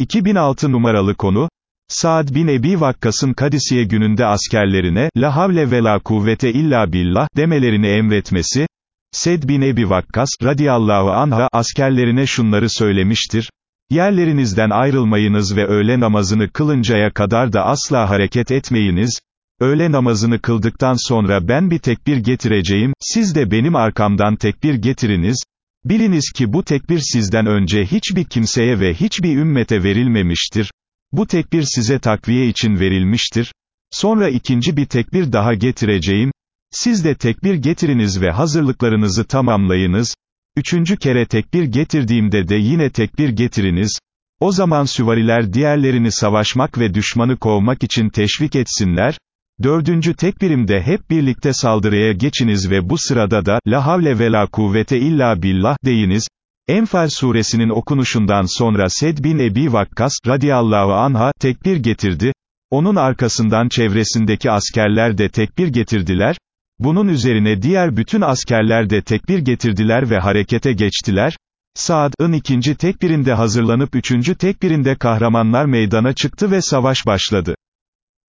2006 numaralı konu, Saad bin Ebi Vakkas'ın Kadisiye gününde askerlerine, la havle ve la kuvvete illa billah, demelerini emretmesi, Sed bin Ebi Vakkas, radiyallahu anha, askerlerine şunları söylemiştir, yerlerinizden ayrılmayınız ve öğle namazını kılıncaya kadar da asla hareket etmeyiniz, öğle namazını kıldıktan sonra ben bir tekbir getireceğim, siz de benim arkamdan tekbir getiriniz, biliniz ki bu tekbir sizden önce hiçbir kimseye ve hiçbir ümmete verilmemiştir, bu tekbir size takviye için verilmiştir. Sonra ikinci bir tekbir daha getireceğim. Siz de tekbir getiriniz ve hazırlıklarınızı tamamlayınız. Üçüncü kere tekbir getirdiğimde de yine tekbir getiriniz. O zaman süvariler diğerlerini savaşmak ve düşmanı kovmak için teşvik etsinler. Dördüncü tekbirimde hep birlikte saldırıya geçiniz ve bu sırada da, la havle ve la kuvvete illa billah deyiniz. Enfal suresinin okunuşundan sonra Sed bin Ebi Vakkas, radiyallahu anha, tekbir getirdi, onun arkasından çevresindeki askerler de tekbir getirdiler, bunun üzerine diğer bütün askerler de tekbir getirdiler ve harekete geçtiler, Saad'ın ikinci tekbirinde hazırlanıp üçüncü tekbirinde kahramanlar meydana çıktı ve savaş başladı.